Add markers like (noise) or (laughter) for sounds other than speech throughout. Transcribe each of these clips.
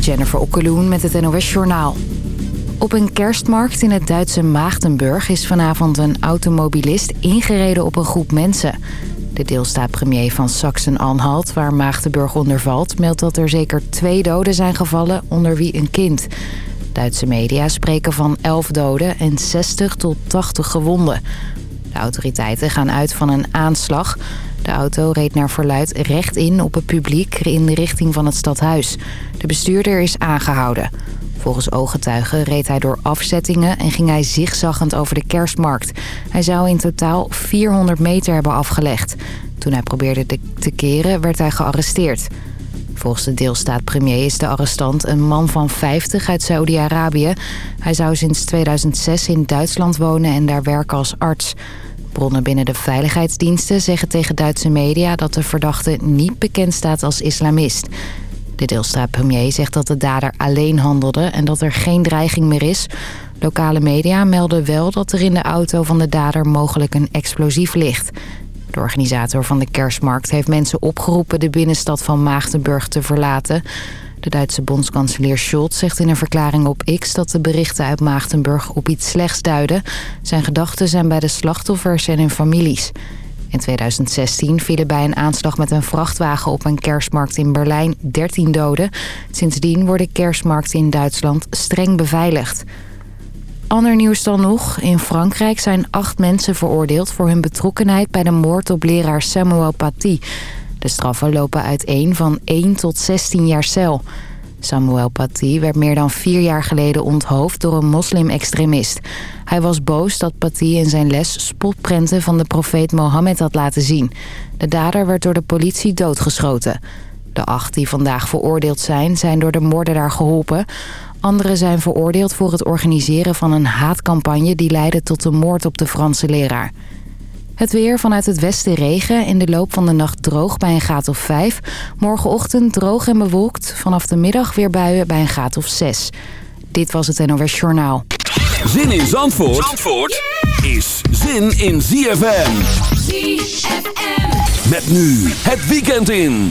Jennifer Okkeloen met het NOS Journaal. Op een kerstmarkt in het Duitse Maagdenburg is vanavond een automobilist ingereden op een groep mensen. De deelstaatpremier van Sachsen-Anhalt, waar Maagdenburg onder valt... meldt dat er zeker twee doden zijn gevallen, onder wie een kind. Duitse media spreken van 11 doden en 60 tot 80 gewonden. De autoriteiten gaan uit van een aanslag. De auto reed naar verluid recht in op het publiek in de richting van het stadhuis. De bestuurder is aangehouden. Volgens ooggetuigen reed hij door afzettingen en ging hij zigzaggend over de kerstmarkt. Hij zou in totaal 400 meter hebben afgelegd. Toen hij probeerde te keren werd hij gearresteerd. Volgens de deelstaat-premier is de arrestant een man van 50 uit Saudi-Arabië. Hij zou sinds 2006 in Duitsland wonen en daar werken als arts. Bronnen binnen de veiligheidsdiensten zeggen tegen Duitse media... dat de verdachte niet bekend staat als islamist. De deelstaat-premier zegt dat de dader alleen handelde... en dat er geen dreiging meer is. Lokale media melden wel dat er in de auto van de dader mogelijk een explosief ligt. De organisator van de kerstmarkt heeft mensen opgeroepen... de binnenstad van Maagdenburg te verlaten... De Duitse bondskanselier Scholz zegt in een verklaring op X... dat de berichten uit Maagdenburg op iets slechts duiden. Zijn gedachten zijn bij de slachtoffers en hun families. In 2016 vielen bij een aanslag met een vrachtwagen op een kerstmarkt in Berlijn 13 doden. Sindsdien worden kerstmarkten in Duitsland streng beveiligd. Ander nieuws dan nog. In Frankrijk zijn acht mensen veroordeeld voor hun betrokkenheid bij de moord op leraar Samuel Paty. De straffen lopen uiteen van 1 tot 16 jaar cel. Samuel Paty werd meer dan vier jaar geleden onthoofd door een moslim-extremist. Hij was boos dat Paty in zijn les spotprenten van de profeet Mohammed had laten zien. De dader werd door de politie doodgeschoten. De acht die vandaag veroordeeld zijn, zijn door de moordenaar geholpen. Anderen zijn veroordeeld voor het organiseren van een haatcampagne... die leidde tot de moord op de Franse leraar. Het weer vanuit het westen regen. In de loop van de nacht droog bij een graad of 5. Morgenochtend droog en bewolkt. Vanaf de middag weer buien bij een graad of 6. Dit was het NOS Journaal. Zin in Zandvoort, Zandvoort is zin in ZFM. ZFM. Met nu het weekend in.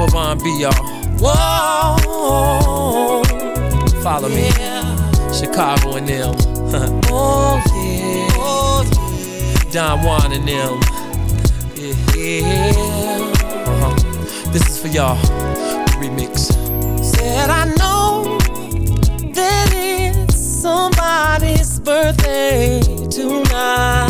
for Von B, y'all. Whoa. Follow yeah. me. Chicago and them. oh, (laughs) yeah. oh, yeah. Don Juan and them. Yeah. Uh huh. This is for y'all. Remix. Said I know that it's somebody's birthday tonight.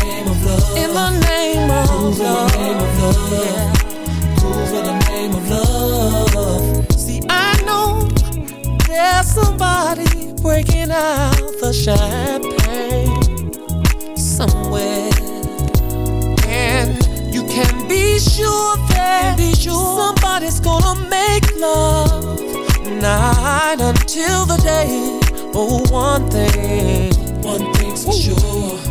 in the name of love. In the name of love. See, I know there's somebody breaking out the champagne somewhere, and you can be sure that somebody's gonna make love night until the day. Oh, one thing, one thing's for Ooh. sure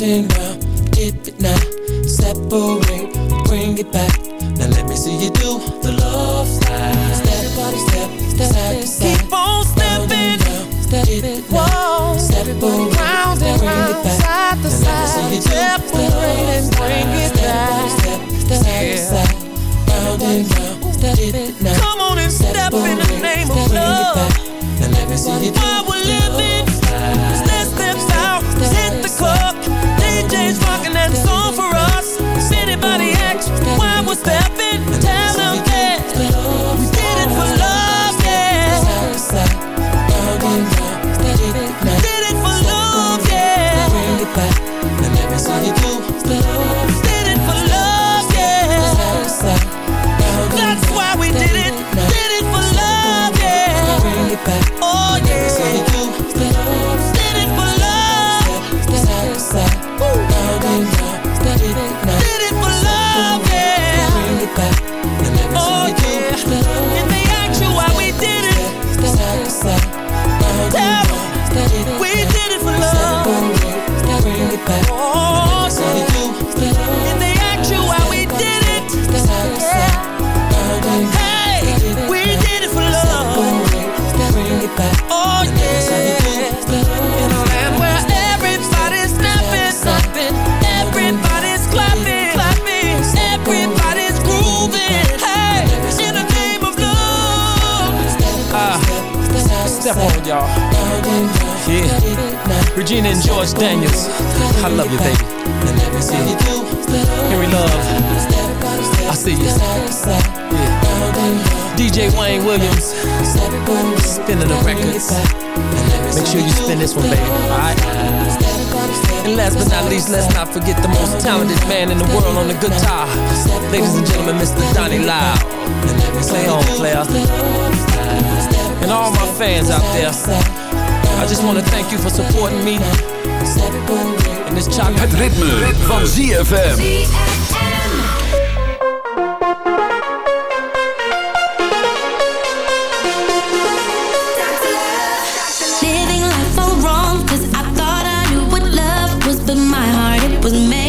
Side, round. Dip it now. Separate, bring it back. Now let me see you do the love slide. Step by step, step, side to side. Keep on stepping, stepping, whoa. Separate, round and round, side to side. Separate and bring it back. Step, step, side to side round and round. Step it now. Come on and step, step in the name of love. Now let me see you do While we're living, Rocking song for us. And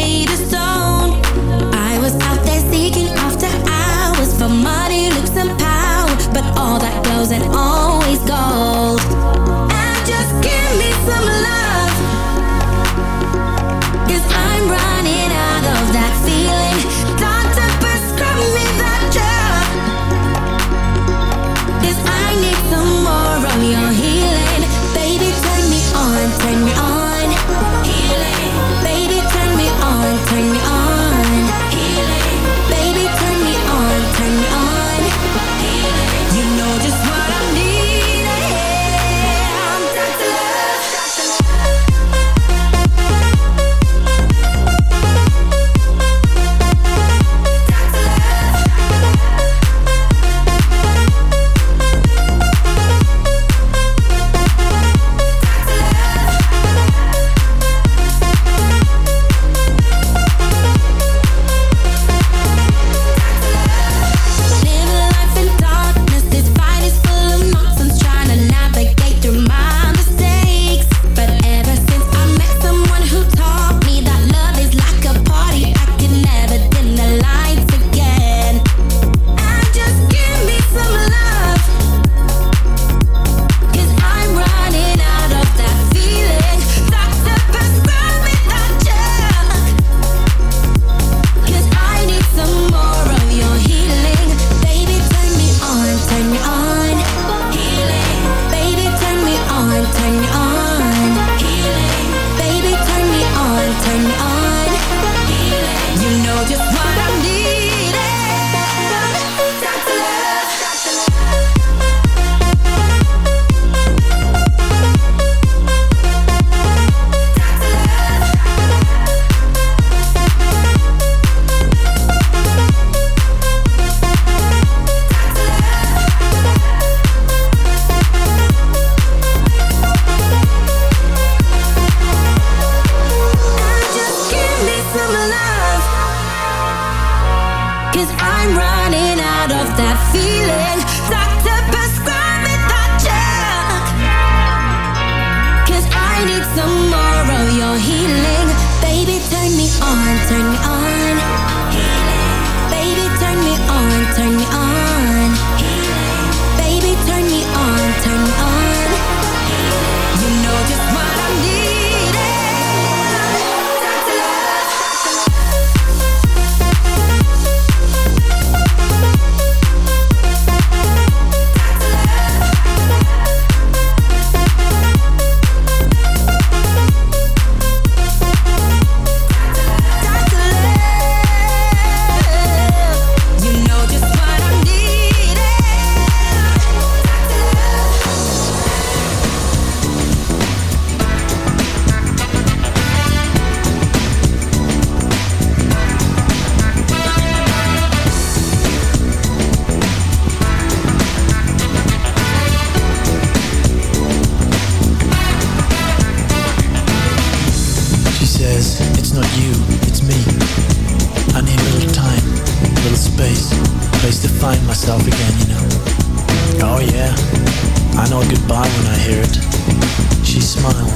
doubt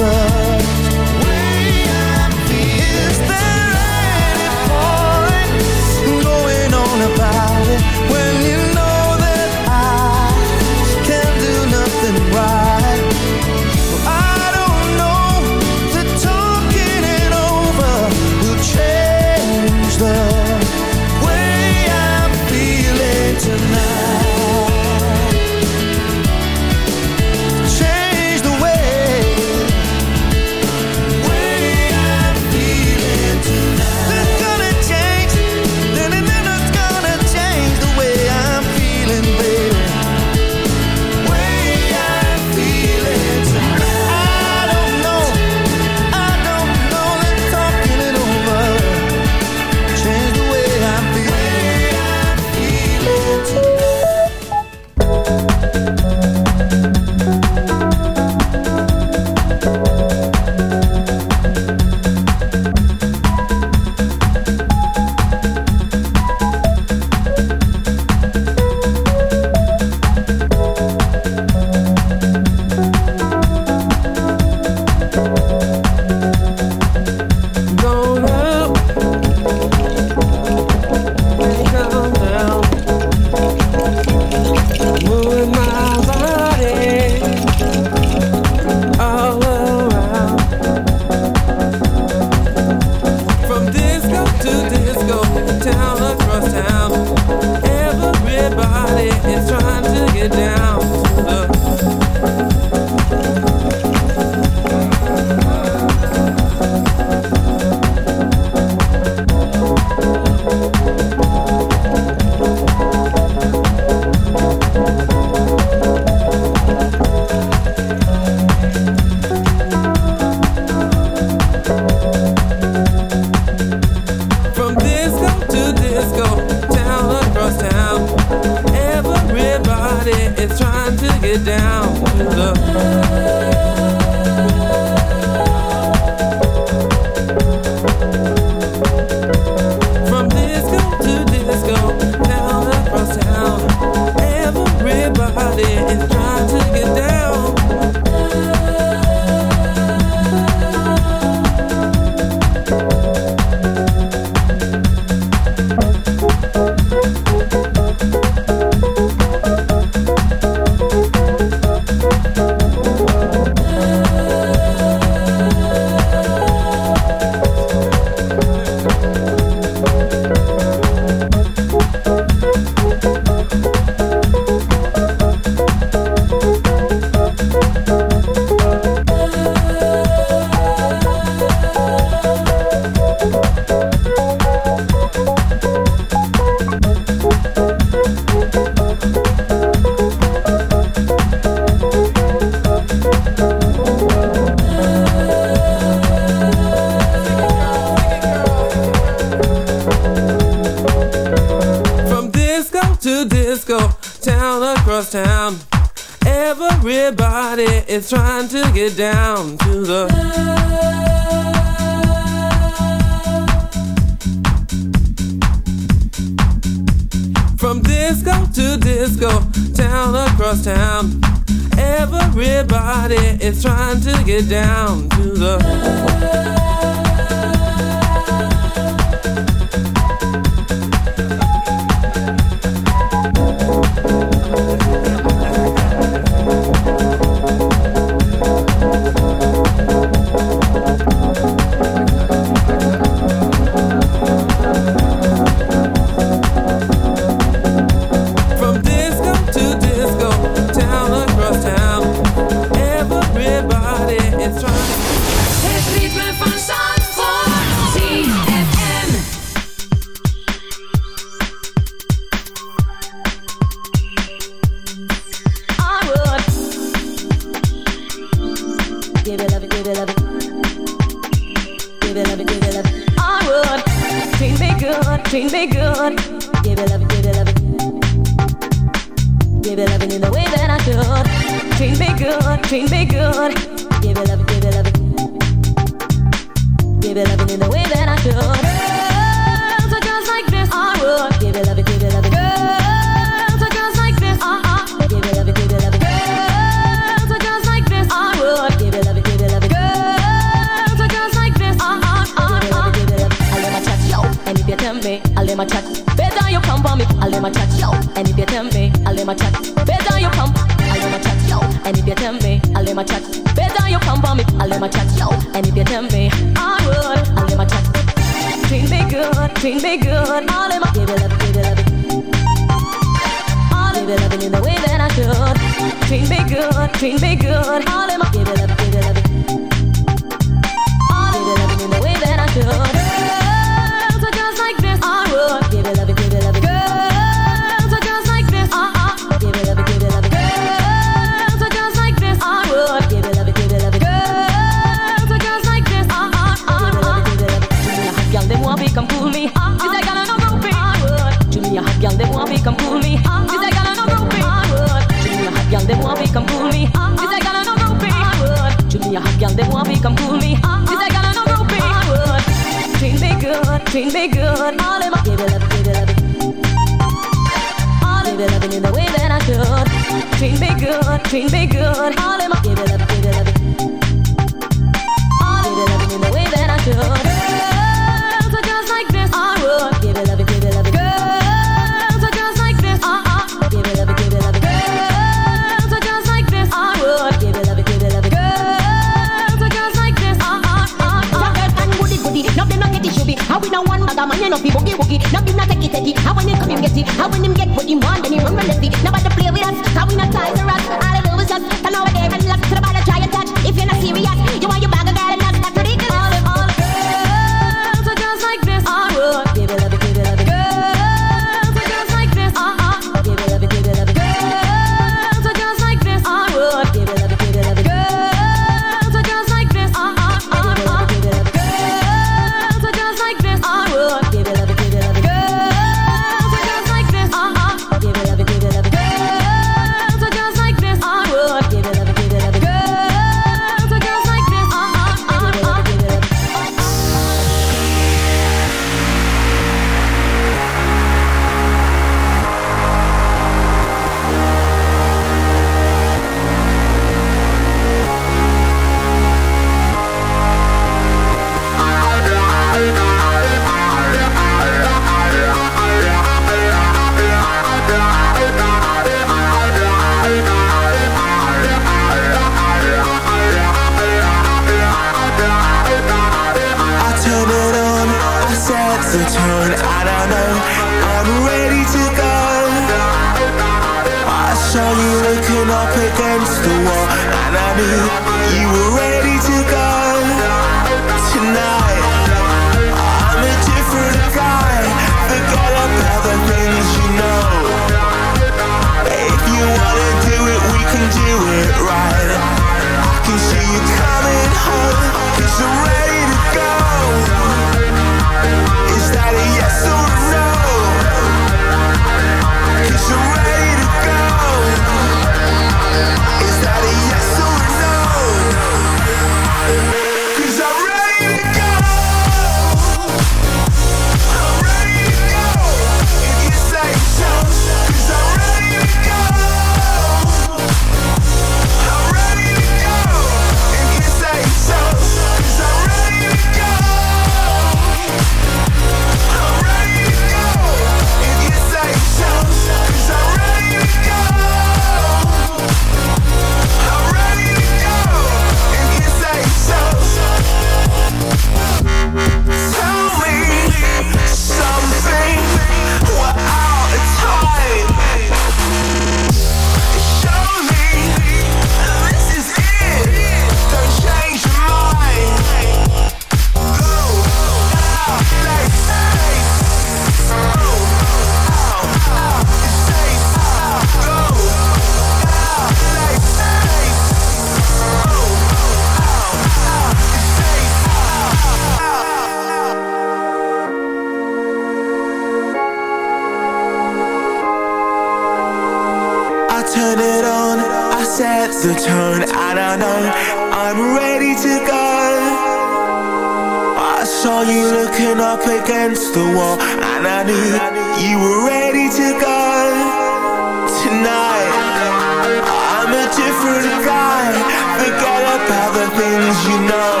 things